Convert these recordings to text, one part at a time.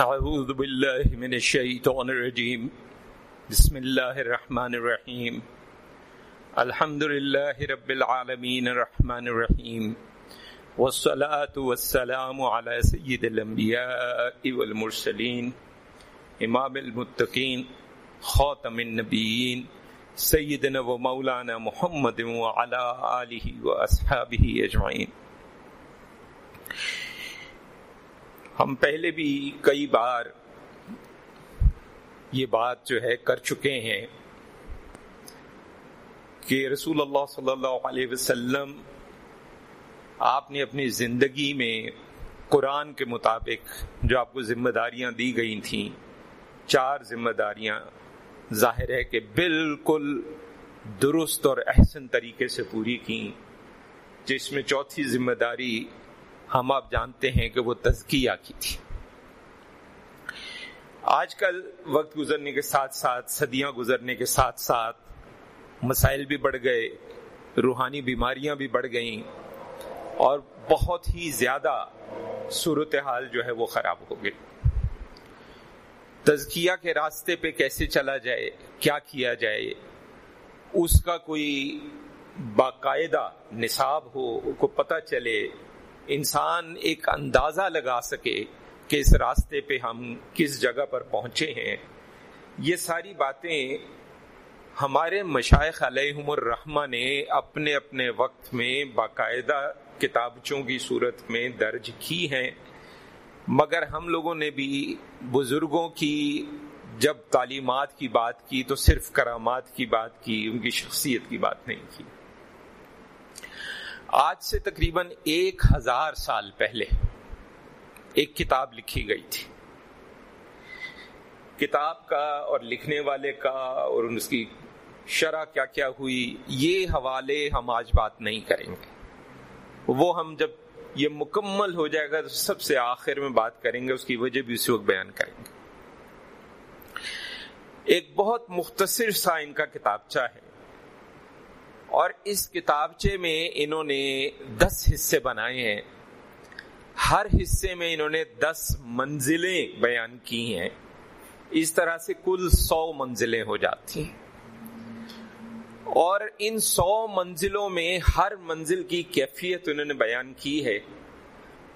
أعوذ بالله من الشيطان الرجيم. بسم الله الرحمن الرحيم. الحمد لله رب العالمين الرحمن الرحيم. والصلاة والسلام على سيد الأنبياء والمرسلين. إمام المتقين، خاتم النبيين، سيدنا ومولانا محمد وعلى آله وأصحابه أجمعين. ہم پہلے بھی کئی بار یہ بات جو ہے کر چکے ہیں کہ رسول اللہ صلی اللہ علیہ وسلم آپ نے اپنی زندگی میں قرآن کے مطابق جو آپ کو ذمہ داریاں دی گئی تھیں، چار ذمہ داریاں ظاہر ہے کہ بالکل درست اور احسن طریقے سے پوری کی جس میں چوتھی ذمہ داری ہم آپ جانتے ہیں کہ وہ تزکیہ کی تھی۔ آج کل وقت گزرنے کے ساتھ ساتھ، صدیاں گزرنے کے ساتھ ساتھ مسائل بھی بڑھ گئے، روحانی بیماریاں بھی بڑھ گئیں اور بہت ہی زیادہ صورتحال جو ہے وہ خراب ہو گئی۔ تزکیہ کے راستے پہ کیسے چلا جائے، کیا کیا جائے، اس کا کوئی باقاعدہ نصاب ہو، کو پتہ چلے انسان ایک اندازہ لگا سکے کہ اس راستے پہ ہم کس جگہ پر پہنچے ہیں۔ یہ ساری باتیں ہمارے مشائق علیہم الرحمہ نے اپنے اپنے وقت میں باقاعدہ کتابچوں کی صورت میں درج کی ہیں۔ مگر ہم لوگوں نے بھی بزرگوں کی جب تعلیمات کی بات کی تو صرف کرامات کی بات کی، ان کی شخصیت کی بات نہیں کی۔ آج سے تقریباً ایک ہزار سال پہلے ایک کتاب لکھی گئی تھی۔ کتاب کا اور لکھنے والے کا اور اس کی شرح کیا کیا ہوئی، یہ حوالے ہم آج بات نہیں کریں گے۔ وہ ہم جب یہ مکمل ہو جائے گا تو سب سے آخر میں بات کریں گے، اس کی وجہ بھی اسی وقت بیان کریں گے۔ ایک بہت مختصر سا ان کا کتابچہ ہے۔ اور اس کتابچے میں انہوں نے دس حصے بنائے ہیں۔ ہر حصے میں انہوں نے دس منزلیں بیان کی ہیں۔ اس طرح سے کل سو منزلیں ہو جاتی ہیں۔ اور ان سو منزلوں میں ہر منزل کی کیفیت انہوں نے بیان کی ہے۔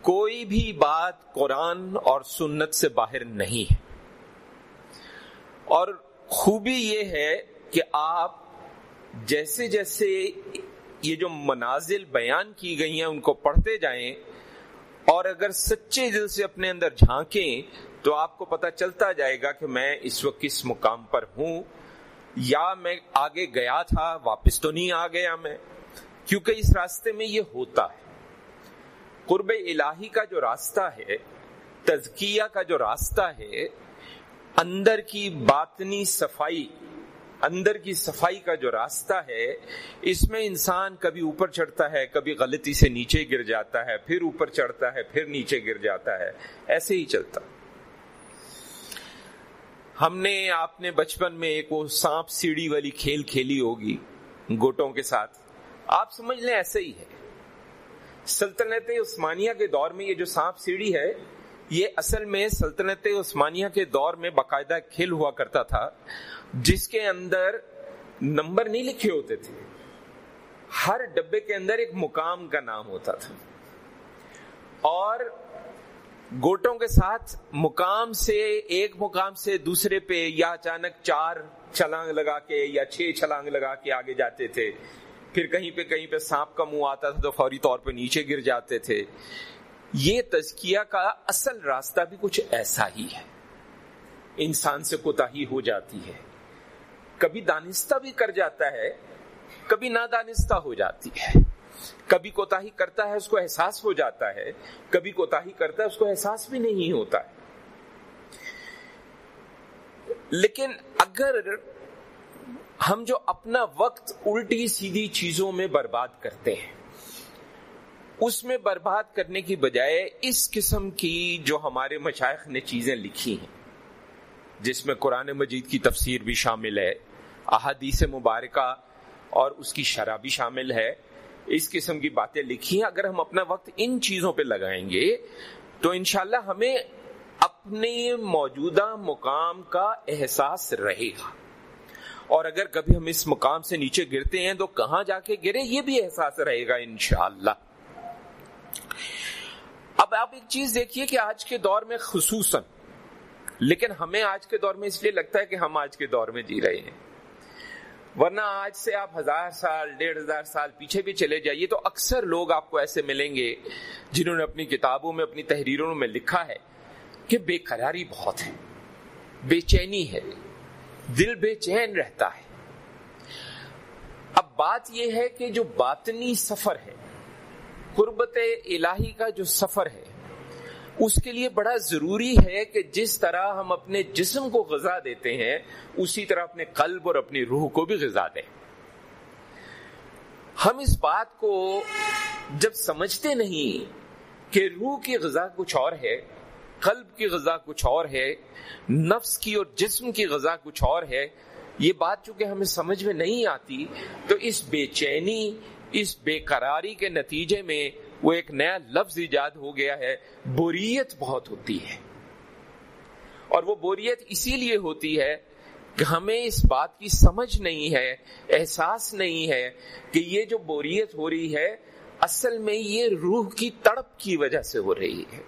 کوئی بھی بات قرآن اور سنت سے باہر نہیں ہے۔ اور خوبی یہ ہے کہ آپ جیسے جیسے یہ جو منازل بیان کی گئی ہیں، ان کو پڑھتے جائیں، اور اگر سچے دل سے اپنے اندر جھانکیں، تو آپ کو پتا چلتا جائے گا کہ میں اس وقت کس مقام پر ہوں۔ یا میں آگے گیا تھا، واپس تو نہیں آ گیا میں۔ کیونکہ اس راستے میں یہ ہوتا ہے۔ قرب الہی کا جو راستہ ہے، تزکیہ کا جو راستہ ہے، اندر کی باطنی صفائی اندر کی صفائی کا جو راستہ ہے، اس میں انسان کبھی اوپر چڑھتا ہے، کبھی غلطی سے نیچے گر جاتا ہے، پھر اوپر چڑھتا ہے، پھر نیچے گر جاتا ہے۔ ایسے ہی چلتا۔ ہم نے، آپ نے بچپن میں ایک وہ سانپ سیڑھی والی کھیل کھیلی ہوگی گوٹوں کے ساتھ۔ آپ سمجھ لیں، ایسے ہی ہے۔ سلطنت عثمانیہ کے دور میں یہ جو سانپ سیڑھی ہے، یہ اصل میں سلطنت عثمانیہ کے دور میں باقاعدہ کھیل ہوا کرتا تھا۔ جس کے اندر نمبر نہیں لکھے ہوتے تھے، ہر ڈبے کے اندر ایک مقام کا نام ہوتا تھا۔ اور گوٹوں کے ساتھ مقام سے ایک مقام سے دوسرے پہ یا اچانک چار چھلانگ لگا کے یا چھ چھلانگ لگا کے آگے جاتے تھے، پھر کہیں پہ کہیں پہ سانپ کا منہ آتا تھا تو فوری طور پہ نیچے گر جاتے تھے۔ یہ تزکیہ کا اصل راستہ بھی کچھ ایسا ہی ہے۔ انسان سے کوتا ہی ہو جاتی ہے۔ کبھی دانستہ بھی کر جاتا ہے، کبھی نادانستہ ہو جاتی ہے۔ کبھی کوتا ہی کرتا ہے، اس کو احساس ہو جاتا ہے۔ کبھی کوتا ہی کرتا ہے، اس کو احساس بھی نہیں ہوتا۔ ہے لیکن اگر ہم جو اپنا وقت الٹی سیدھی چیزوں میں برباد کرتے ہیں، اس میں برباد کرنے کی بجائے اس قسم کی جو ہمارے مشائق نے چیزیں لکھی ہیں، جس میں قرآن مجید کی تفسیر بھی شامل ہے۔ احادیث مبارکہ اور اس کی شرح بھی شامل ہے۔ اس قسم کی باتیں لکھی ہیں۔ اگر ہم اپنا وقت ان چیزوں پہ لگائیں گے تو انشاءاللہ ہمیں اپنے موجودہ مقام کا احساس رہے گا۔ اور اگر کبھی ہم اس مقام سے نیچے گرتے ہیں تو کہاں جا کے گرے؟ یہ بھی احساس رہے گا انشاءاللہ۔ اب آپ ایک چیز دیکھیے کہ آج کے دور میں خصوصاً، لیکن ہمیں آج کے دور میں اس لیے لگتا ہے کہ ہم آج کے دور میں جی رہے ہیں۔ ورنہ آج سے آپ ہزار سال، ڈیڑھ ہزار سال پیچھے بھی چلے جائیے تو اکثر لوگ آپ کو ایسے ملیں گے جنہوں نے اپنی کتابوں میں، اپنی تحریروں میں لکھا ہے کہ بے قراری بہت ہے بے چینی ہے، دل بے چین رہتا ہے۔ اب بات یہ ہے کہ جو باطنی سفر ہے، قربت الہی کا جو سفر ہے اس کے لیے بڑا ضروری ہے کہ جس طرح ہم اپنے جسم کو غذا دیتے ہیں، اسی طرح اپنے قلب اور اپنی روح کو بھی غذا دیں۔ ہم اس بات کو جب سمجھتے نہیں کہ روح کی غذا کچھ اور ہے، قلب کی غذا کچھ اور ہے، نفس کی اور جسم کی غذا کچھ اور ہے، یہ بات چونکہ ہمیں سمجھ میں نہیں آتی، تو اس بے چینی، اس بے قراری کے نتیجے میں وہ ایک نیا لفظ ایجاد ہو گیا ہے، بوریت بہت ہوتی ہے۔ اور وہ بوریت اسی لیے ہوتی ہے کہ ہمیں اس بات کی سمجھ نہیں ہے، احساس نہیں ہے کہ یہ جو بوریت ہو رہی ہے، اصل میں یہ روح کی تڑپ کی وجہ سے ہو رہی ہے۔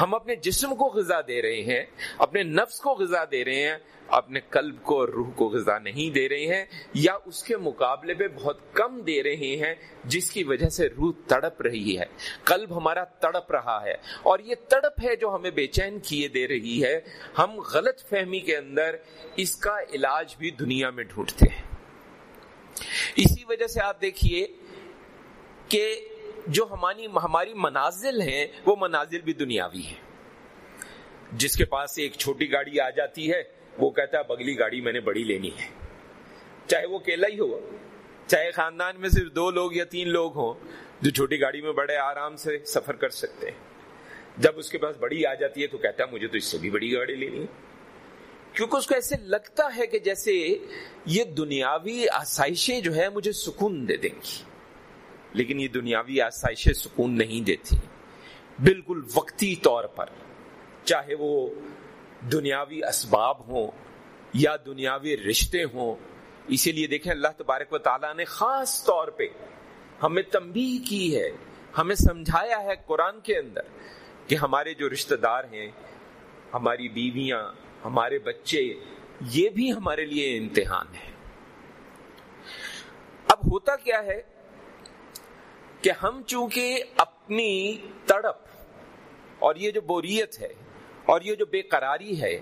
ہم اپنے جسم کو غذا دے رہے ہیں، اپنے نفس کو غذا دے رہے ہیں اپنے قلب کو اور روح کو غذا نہیں دے رہے ہیں یا اس کے مقابلے پہ بہت کم دے رہے ہیں جس کی وجہ سے روح تڑپ رہی ہے۔ قلب ہمارا تڑپ رہا ہے اور یہ تڑپ ہے جو ہمیں بے چین کیے دے رہی ہے۔ ہم غلط فہمی کے اندر اس کا علاج بھی دنیا میں ڈھونڈتے ہیں۔ اسی وجہ سے آپ دیکھیے کہ جو ہماری ہماری منازل ہیں، وہ منازل بھی دنیاوی ہیں۔ جس کے پاس ایک چھوٹی گاڑی آ جاتی ہے وہ کہتا ہے بگلی گاڑی میں نے بڑی لینی ہے۔ چاہے وہ کیلا ہی ہو، چاہے خاندان میں صرف دو لوگ یا تین لوگ ہوں، جو چھوٹی گاڑی میں بڑے آرام سے سفر کر سکتے ہیں۔ جب اس کے پاس بڑی آ جاتی ہے تو کہتا ہے مجھے تو اس سے بھی بڑی گاڑی لینی ہے۔ کیونکہ اس کو ایسے لگتا ہے کہ جیسے یہ دنیاوی آسائشیں جو ہے مجھے سکون دے دیں گی۔ لیکن یہ دنیاوی آسائشیں سکون نہیں دیتی۔ بالکل وقتی طور پر، چاہے وہ دنیاوی اسباب ہوں یا دنیاوی رشتے ہوں، اسی لیے دیکھیں اللہ تبارک و تعالیٰ نے خاص طور پہ ہمیں تمبی کی ہے، ہمیں سمجھایا ہے قرآن کے اندر کہ ہمارے جو رشتہ دار ہیں، ہماری بیویاں، ہمارے بچے، یہ بھی ہمارے لیے امتحان ہے۔ اب ہوتا کیا ہے کہ ہم چونکہ اپنی تڑپ اور یہ جو بوریت ہے اور یہ جو بے قراری ہے،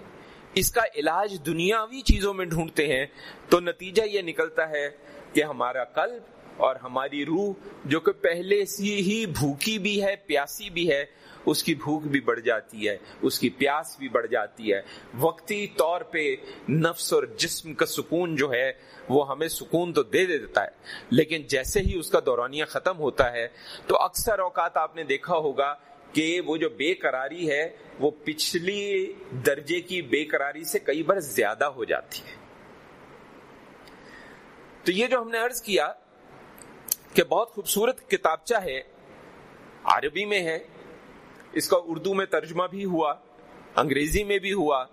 اس کا علاج دنیاوی چیزوں میں ڈھونڈتے ہیں، تو نتیجہ یہ نکلتا ہے کہ ہمارا قلب اور ہماری روح، جو کہ پہلے سے ہی بھوکی بھی ہے، پیاسی بھی ہے، اس کی بھوک بھی بڑھ جاتی ہے، اس کی پیاس بھی بڑھ جاتی ہے۔ وقتی طور پہ نفس اور جسم کا سکون جو ہے، وہ ہمیں سکون تو دے دیتا ہے، لیکن جیسے ہی اس کا دورانیہ ختم ہوتا ہے، تو اکثر اوقات آپ نے دیکھا ہوگا کہ وہ جو بے قراری ہے، وہ پچھلی درجے کی بے قراری سے کئی بار زیادہ ہو جاتی ہے۔ تو یہ جو ہم نے عرض کیا کہ بہت خوبصورت کتابچہ ہے، عربی میں ہے، اس کا اردو میں ترجمہ بھی ہوا، انگریزی میں بھی ہوا،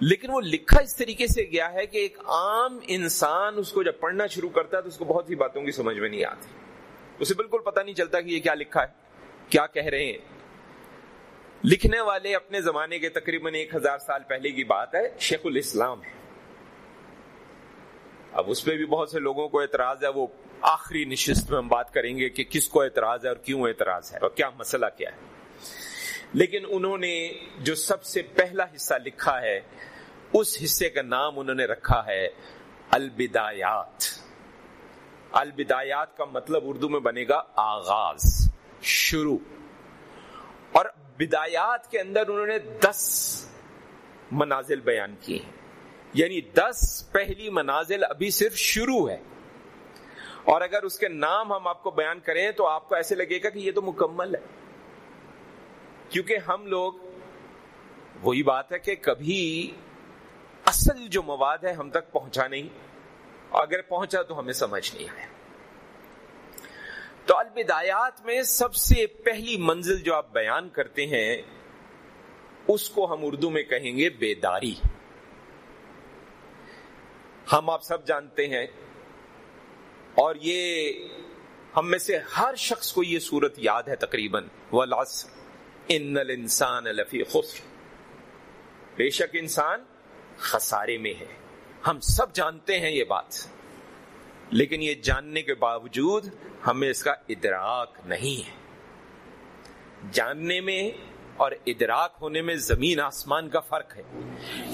لیکن وہ لکھا اس طریقے سے گیا ہے کہ ایک عام انسان اس کو جب پڑھنا شروع کرتا ہے تو اس کو بہت سی باتوں کی سمجھ میں نہیں آتی۔ اسے بالکل پتہ نہیں چلتا کہ یہ کیا لکھا ہے، کیا کہہ رہے ہیں۔ لکھنے والے اپنے زمانے کے تقریباً ایک ہزار سال پہلے کی بات ہے، شیخ الاسلام۔ اب اس پہ بھی بہت سے لوگوں کو اعتراض ہے، وہ آخری نشست میں ہم بات کریں گے کہ کس کو اعتراض ہے اور کیوں اعتراض ہے اور کیا مسئلہ کیا ہے۔ لیکن انہوں نے جو سب سے پہلا حصہ لکھا ہے، اس حصے کا نام انہوں نے رکھا ہے البدایات۔ البدایات کا مطلب اردو میں بنے گا آغاز، شروع۔ بدایات کے اندر انہوں نے دس منازل بیان کی ہیں یعنی دس پہلی منازل ابھی صرف شروع ہے۔ اور اگر اس کے نام ہم آپ کو بیان کریں تو آپ کو ایسے لگے گا کہ یہ تو مکمل ہے۔ کیونکہ ہم لوگ، وہی بات ہے کہ کبھی اصل جو مواد ہے ہم تک پہنچا نہیں۔ اگر پہنچا تو ہمیں سمجھ نہیں آیا۔ تو البدایات میں سب سے پہلی منزل جو آپ بیان کرتے ہیں، اس کو ہم اردو میں کہیں گے بیداری۔ ہم آپ سب جانتے ہیں، اور یہ ہم میں سے ہر شخص کو یہ صورت یاد ہے تقریباً۔ ان الانسان لفی خسر۔ بے شک انسان خسارے میں ہے۔ ہم سب جانتے ہیں یہ بات۔ لیکن یہ جاننے کے باوجود ہمیں اس کا ادراک نہیں ہے۔ جاننے میں اور ادراک ہونے میں زمین آسمان کا فرق ہے۔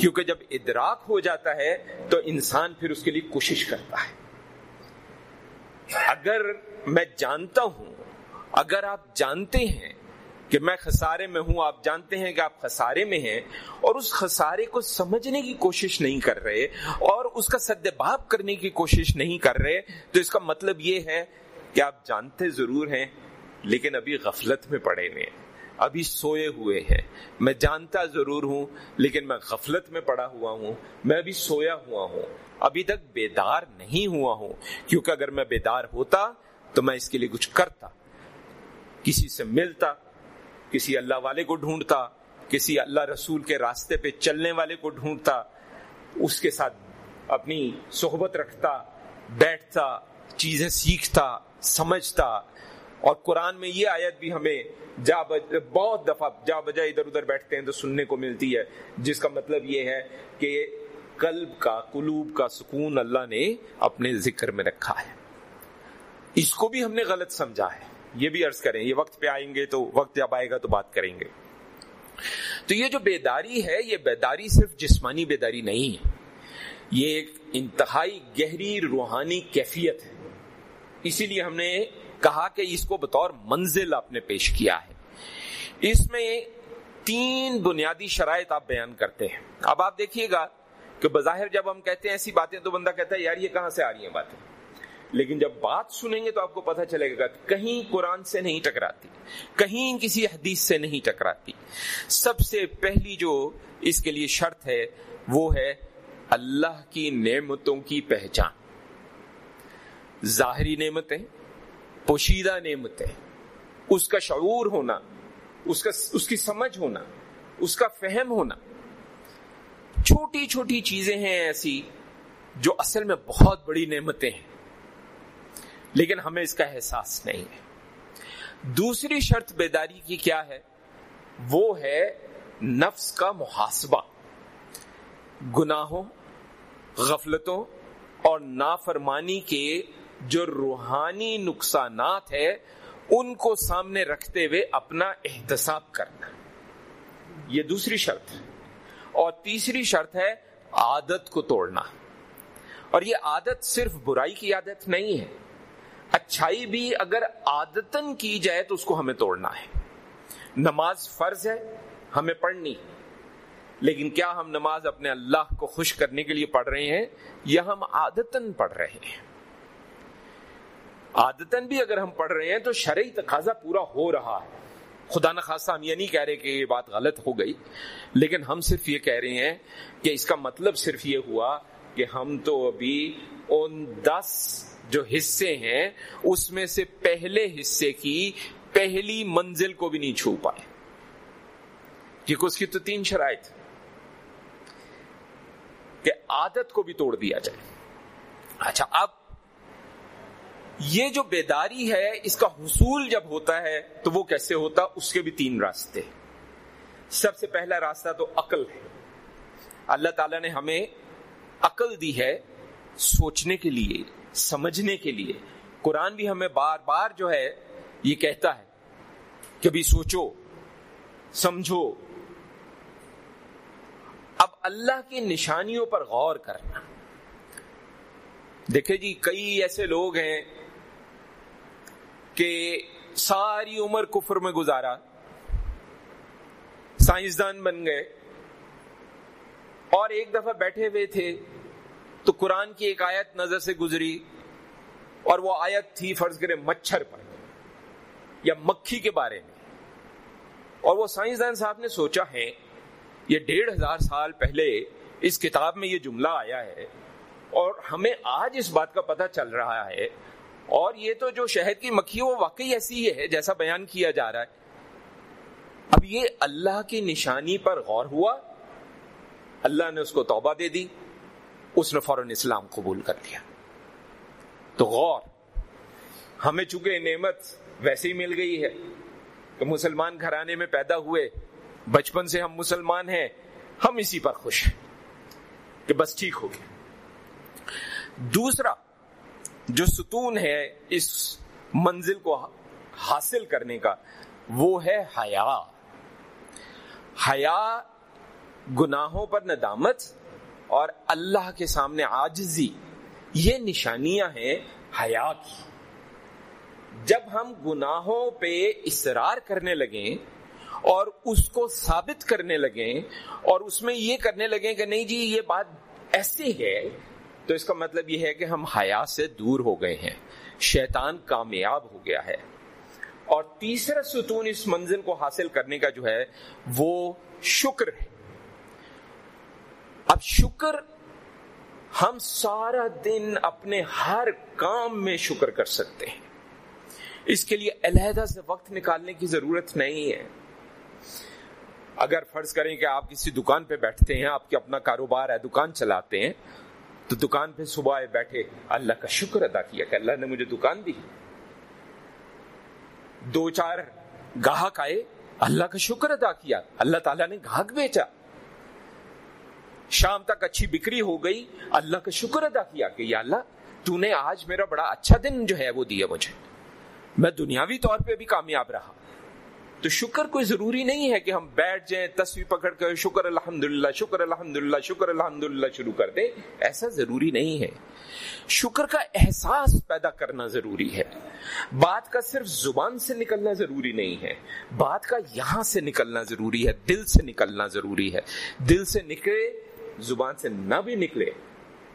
کیونکہ جب ادراک ہو جاتا ہے تو انسان پھر اس کے لیے کوشش کرتا ہے۔ اگر میں جانتا ہوں، اگر آپ جانتے ہیں کہ میں خسارے میں ہوں، آپ جانتے ہیں کہ آپ خسارے میں ہیں، اور اس خسارے کو سمجھنے کی کوشش نہیں کر رہے، اور اس کا سدباب کرنے کی کوشش نہیں کر رہے، تو اس کا مطلب یہ ہے کہ آپ جانتے ضرور ہیں، لیکن ابھی غفلت میں پڑے ہوئے ہیں، ابھی سوئے ہوئے ہیں۔ میں جانتا ضرور ہوں، لیکن میں غفلت میں پڑا ہوا ہوں، میں ابھی سویا ہوا ہوں، ابھی تک بیدار نہیں ہوا ہوں۔ کیونکہ اگر میں بیدار ہوتا، تو میں اس کے لیے کچھ کرتا، کسی سے ملتا کسی اللہ والے کو ڈھونڈتا، کسی اللہ رسول کے راستے پہ چلنے والے کو ڈھونڈتا، اس کے ساتھ اپنی صحبت رکھتا، بیٹھتا، چیزیں سیکھتا، سمجھتا۔ اور قرآن میں یہ آیت بھی ہمیں جا بج، بہت دفعہ جا بجا ادھر ادھر بیٹھتے ہیں تو سننے کو ملتی ہے، جس کا مطلب یہ ہے کہ قلب کا، قلوب کا سکون اللہ نے اپنے ذکر میں رکھا ہے۔ اس کو بھی ہم نے غلط سمجھا ہے۔ یہ بھی عرض کریں، یہ وقت پہ آئیں گے تو وقت جب آئے گا تو بات کریں گے۔ تو یہ جو بیداری ہے، یہ بیداری صرف جسمانی بیداری نہیں ہے۔ یہ ایک انتہائی گہری روحانی کیفیت ہے۔ اسی لیے ہم نے کہا کہ اس کو بطور منزل آپ نے پیش کیا ہے۔ اس میں تین بنیادی شرائط آپ بیان کرتے ہیں۔ اب آپ دیکھیے گا کہ بظاہر جب ہم کہتے ہیں ایسی باتیں تو بندہ کہتا ہے، یار یہ کہاں سے آ رہی ہیں باتیں؟ لیکن جب بات سنیں گے تو آپ کو پتہ چلے گا کہیں قرآن سے نہیں ٹکراتی، کہیں کسی حدیث سے نہیں ٹکراتی۔ سب سے پہلی جو اس کے لیے شرط ہے، وہ ہے اللہ کی نعمتوں کی پہچان۔ ظاہری نعمتیں، پوشیدہ نعمتیں۔ اس کا شعور ہونا، اس کا، اس کی سمجھ ہونا، اس کا فہم ہونا۔ چھوٹی چھوٹی چیزیں ہیں ایسی جو اصل میں بہت بڑی نعمتیں ہیں۔ لیکن ہمیں اس کا احساس نہیں ہے۔ دوسری شرط بیداری کی کیا ہے؟ وہ ہے نفس کا محاسبہ۔ گناہوں، غفلتوں اور نافرمانی کے جو روحانی نقصانات ہے ان کو سامنے رکھتے ہوئے اپنا احتساب کرنا۔ یہ دوسری شرط ہے۔ اور تیسری شرط ہے عادت کو توڑنا۔ اور یہ عادت صرف برائی کی عادت نہیں ہے۔ اچھائی بھی اگر عادتن کی جائے تو اس کو ہمیں توڑنا ہے۔ نماز فرض ہے، ہمیں پڑھنی۔ لیکن کیا ہم نماز اپنے اللہ کو خوش کرنے کے لیے پڑھ رہے ہیں؟ یا ہم عادتن پڑھ رہے ہیں۔ عادتن بھی اگر ہم پڑھ رہے ہیں تو شرعی تقاضا پورا ہو رہا ہے۔ خدا نخواستہ ہم یہ نہیں کہہ رہے کہ یہ بات غلط ہو گئی، لیکن ہم صرف یہ کہہ رہے ہیں کہ اس کا مطلب صرف یہ ہوا کہ ہم تو ابھی ان دس جو حصے ہیں، اس میں سے پہلے حصے کی پہلی منزل کو بھی نہیں چھو پائے۔ کیونکہ اس کی تو تین شرائط۔ کہ عادت کو بھی توڑ دیا جائے۔ اچھا اب یہ جو بیداری ہے، اس کا حصول جب ہوتا ہے، تو وہ کیسے ہوتا؟ اس کے بھی تین راستے۔ سب سے پہلا راستہ تو عقل ہے۔ اللہ تعالی نے ہمیں عقل دی ہے سوچنے کے لیے۔ سمجھنے کے لیے۔ قرآن بھی ہمیں بار بار جو ہے یہ کہتا ہے کہ سوچو، سمجھو۔ اب اللہ کی نشانیوں پر غور کرنا۔ دیکھیں جی کئی ایسے لوگ ہیں کہ ساری عمر کفر میں گزارا، سائنسدان بن گئے اور ایک دفعہ بیٹھے ہوئے تھے۔ تو قرآن کی ایک آیت نظر سے گزری اور وہ آیت تھی فرض کرے مچھر پر یا مکھی کے بارے میں۔ اور وہ سائنسدان صاحب نے سوچا ہے، یہ ڈیڑھ ہزار سال پہلے اس کتاب میں یہ جملہ آیا ہے اور ہمیں آج اس بات کا پتہ چل رہا ہے۔ اور یہ تو جو شہد کی مکھی وہ واقعی ایسی ہے جیسا بیان کیا جا رہا ہے۔ اب یہ اللہ کی نشانی پر غور ہوا۔ اللہ نے اس کو توبہ دے دی۔ اس نے فوراً اسلام قبول کر لیا۔ تو غور، ہمیں چونکہ نعمت ویسے ہی مل گئی ہے کہ مسلمان گھرانے میں پیدا ہوئے، بچپن سے ہم مسلمان ہیں، ہم اسی پر خوش ہیں کہ بس ٹھیک ہو گیا۔ دوسرا، جو ستون ہے اس منزل کو حاصل کرنے کا، وہ ہے حیا۔ حیا گناہوں پر ندامت اور اللہ کے سامنے آجزی یہ نشانیاں ہیں حیا کی۔ جب ہم گناہوں پہ اصرار کرنے لگیں اور اس کو ثابت کرنے لگیں اور اس میں یہ کرنے لگیں کہ نہیں جی یہ بات ایسی ہے، تو اس کا مطلب یہ ہے کہ ہم حیا سے دور ہو گئے ہیں، شیطان کامیاب ہو گیا ہے۔ اور تیسرا ستون اس منزل کو حاصل کرنے کا جو ہے، وہ شکر ہے۔ اب شکر ہم سارا دن اپنے ہر کام میں شکر کر سکتے ہیں۔ اس کے لیے علیحدہ سے وقت نکالنے کی ضرورت نہیں ہے۔ اگر فرض کریں کہ آپ کسی دکان پہ بیٹھتے ہیں، آپ کے اپنا کاروبار ہے، دکان چلاتے ہیں، تو دکان پہ صبح آئے بیٹھے اللہ کا شکر ادا کیا کہ اللہ نے مجھے دکان دی۔ دو چار گاہک آئے، اللہ کا شکر ادا کیا، اللہ تعالیٰ نے گاہک بیچا شام تک اچھی بکری ہو گئی، اللہ کا شکر ادا کیا کہ یا اللہ تو نے آج میرا بڑا اچھا دن جو ہے وہ دیا مجھے۔ میں دنیاوی طور پہ بھی کامیاب رہا۔ تو شکر کوئی ضروری نہیں ہے کہ ہم بیٹھ جائیں، تصویر پکڑ کر شکر الحمد للہ شکر الحمد للہ شکر الحمد للہ شروع کر دیں۔ ایسا ضروری نہیں ہے۔ شکر کا احساس پیدا کرنا ضروری ہے۔ بات کا صرف زبان سے نکلنا ضروری نہیں ہے۔ بات کا یہاں سے نکلنا ضروری ہے، دل سے نکلنا ضروری ہے۔ دل سے نکلے زبان سے نہ بھی نکلے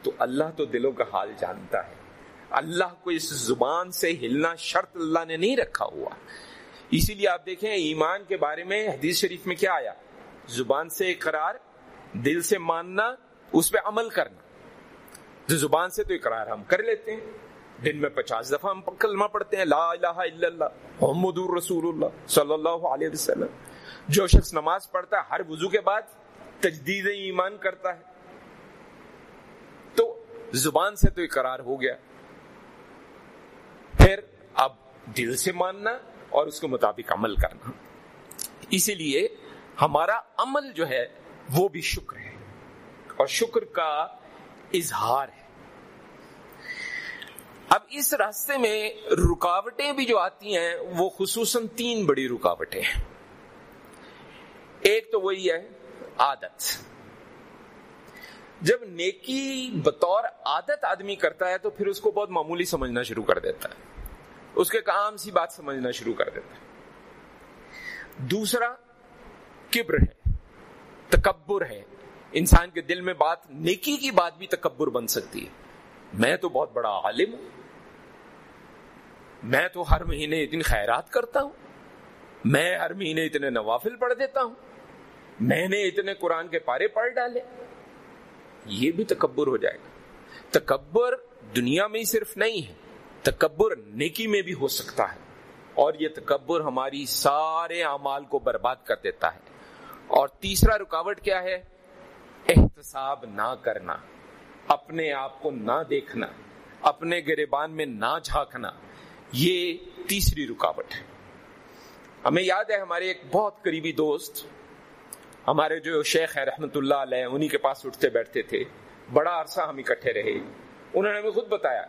تو اللہ تو دلوں کا حال جانتا ہے۔ اللہ کو اس زبان سے ہلنا شرط اللہ نے نہیں رکھا ہوا۔ اسی لیے آپ دیکھیں ایمان کے بارے میں حدیث شریف میں کیا آیا؟ زبان سے اقرار، دل سے ماننا، اس پہ عمل کرنا۔ جو زبان سے تو اقرار ہم کر لیتے ہیں۔ دن میں پچاس دفعہ ہم کلمہ پڑھتے ہیں، لا الہ الا اللہ، محمد رسول اللہ صلی اللہ علیہ وسلم۔ جو شخص نماز پڑھتا ہے، ہر وضو کے بعد تجدید ایمان کرتا ہے۔ تو زبان سے تو اقرار ہو گیا۔ پھر اب دل سے ماننا اور اس کے مطابق عمل کرنا۔ اسی لیے ہمارا عمل جو ہے وہ بھی شکر ہے۔ اور شکر کا اظہار ہے۔ اب اس راستے میں رکاوٹیں بھی جو آتی ہیں، وہ خصوصاً تین بڑی رکاوٹیں ہیں۔ ایک تو وہی ہے عادت۔ جب نیکی بطور عادت آدمی کرتا ہے تو پھر اس کو بہت معمولی سمجھنا شروع کر دیتا ہے۔ اس کے کام سی بات سمجھنا شروع کر دیتا ہے۔ دوسرا، کبر ہے، تکبر ہے۔ انسان کے دل میں بات، نیکی کی بات بھی تکبر بن سکتی ہے۔ میں تو بہت بڑا عالم ہوں۔ میں تو ہر مہینے اتنی خیرات کرتا ہوں۔ میں ہر مہینے اتنے نوافل پڑھ دیتا ہوں۔ میں نے اتنے قرآن کے پارے پڑھ ڈالے۔ یہ بھی تکبر ہو جائے گا۔ تکبر دنیا میں ہی صرف نہیں ہے، تکبر نیکی میں بھی ہو سکتا ہے۔ اور یہ تکبر ہماری سارے اعمال کو برباد کر دیتا ہے۔ اور تیسرا رکاوٹ کیا ہے؟ احتساب نہ کرنا۔ اپنے آپ کو نہ دیکھنا، اپنے گریبان میں نہ جھانکنا۔ یہ تیسری رکاوٹ ہے۔ ہمیں یاد ہے ہمارے ایک بہت قریبی دوست ہمارے جو شیخ ہے رحمت اللہ علیہ، انہی کے پاس اٹھتے بیٹھتے تھے۔ بڑا عرصہ ہم اکٹھے رہے۔ انہوں نے ہمیں خود بتایا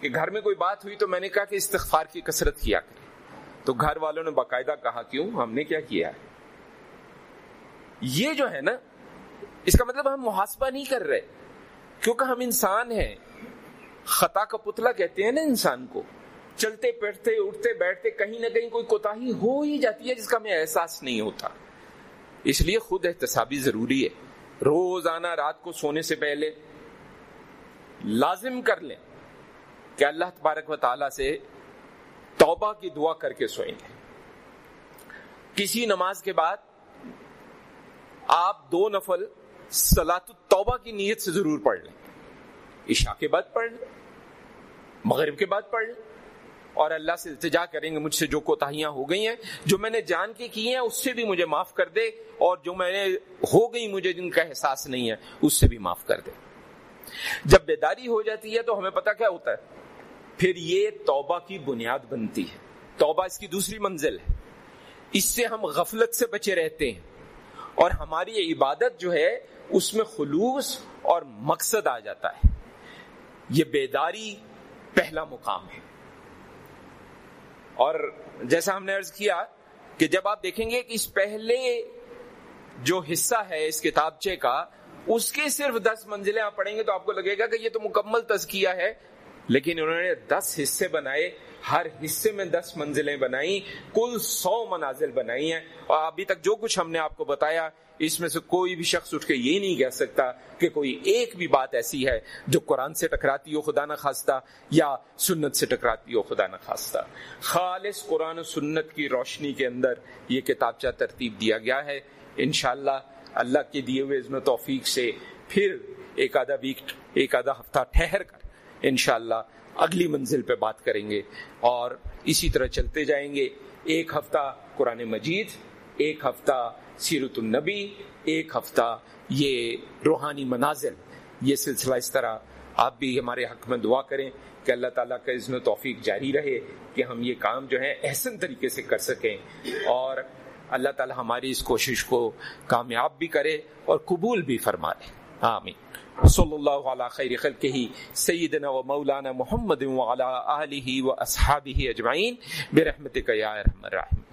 کہ گھر میں کوئی بات ہوئی تو میں نے کہا کہ استغفار کی کثرت کیا کرے تو گھر والوں نے باقاعدہ کہا، کیوں؟ ہم نے کیا کیا ہے؟ یہ جو ہے نا، اس کا مطلب ہم محاسبہ نہیں کر رہے۔ کیونکہ ہم انسان ہیں۔ خطا کا پتلا کہتے ہیں نا انسان کو۔ چلتے پھرتے، اٹھتے بیٹھتے، کہیں نہ کہیں کوئی کوتا ہو ہی جاتی ہے جس کا ہمیں احساس نہیں ہوتا۔ اس لیے خود احتسابی ضروری ہے۔ روزانہ رات کو سونے سے پہلے لازم کر لیں کہ اللہ تبارک و تعالی سے توبہ کی دعا کر کے سوئیں۔ گے کسی نماز کے بعد آپ دو نفل سلاط توبہ کی نیت سے ضرور پڑھ لیں۔ عشاء کے بعد پڑھ لیں، مغرب کے بعد پڑھ لیں۔ اور اللہ سے التجا کریں گے، مجھ سے جو کوتاہیاں ہو گئی ہیں، جو میں نے جان کے کی ہیں، اس سے بھی مجھے معاف کر دے، اور جو میں نے ہو گئی مجھے جن کا احساس نہیں ہے، اس سے بھی معاف کر دے۔ جب بیداری ہو جاتی ہے تو ہمیں پتا کیا ہوتا ہے؟ پھر یہ توبہ کی بنیاد بنتی ہے۔ توبہ اس کی دوسری منزل ہے۔ اس سے ہم غفلت سے بچے رہتے ہیں۔ اور ہماری عبادت جو ہے، اس میں خلوص اور مقصد آ جاتا ہے۔ یہ بیداری پہلا مقام ہے۔ اور جیسا ہم نے عرض کیا کہ جب آپ دیکھیں گے کہ اس پہلے جو حصہ ہے اس کتابچے کا، اس کے صرف دس منزلیں آپ پڑھیں گے تو آپ کو لگے گا کہ یہ تو مکمل تزکیہ ہے، لیکن انہوں نے دس حصے بنائے ہر حصے میں دس منزلیں بنائی، کل سو منازل بنائی ہیں۔ اور ابھی تک جو کچھ ہم نے آپ کو بتایا، اس میں سے کوئی بھی شخص اٹھ کے یہ نہیں کہہ سکتا کہ کوئی ایک بھی بات ایسی ہے جو قرآن سے ٹکراتی ہو، خدا نہ خواستہ یا سنت سے ٹکراتی ہو، خدا نہ خواستہ خالص قرآن و سنت کی روشنی کے اندر یہ کتابچہ ترتیب دیا گیا ہے۔ انشاءاللہ اللہ کے دیے ہوئے عزم توفیق سے پھر ایک آدھا ویک، ایک آدھا ہفتہ ٹھہر کر انشاءاللہ اگلی منزل پہ بات کریں گے اور اسی طرح چلتے جائیں گے۔ ایک ہفتہ قرآن مجید، ایک ہفتہ سیرت النبی، ایک ہفتہ یہ روحانی منازل۔ یہ سلسلہ اس طرح آپ بھی ہمارے حق میں دعا کریں کہ اللہ تعالیٰ کا عزم و توفیق جاری رہے کہ ہم یہ کام جو ہے احسن طریقے سے کر سکیں اور اللہ تعالیٰ ہماری اس کوشش کو کامیاب بھی کرے اور قبول بھی فرما لے آمین۔ صلی اللہ علی خیر خلقہ، سیدنا و مولانا محمد وعلی آلہ و اصحابہ اجمعین، برحمتک یا ارحم الراحمین۔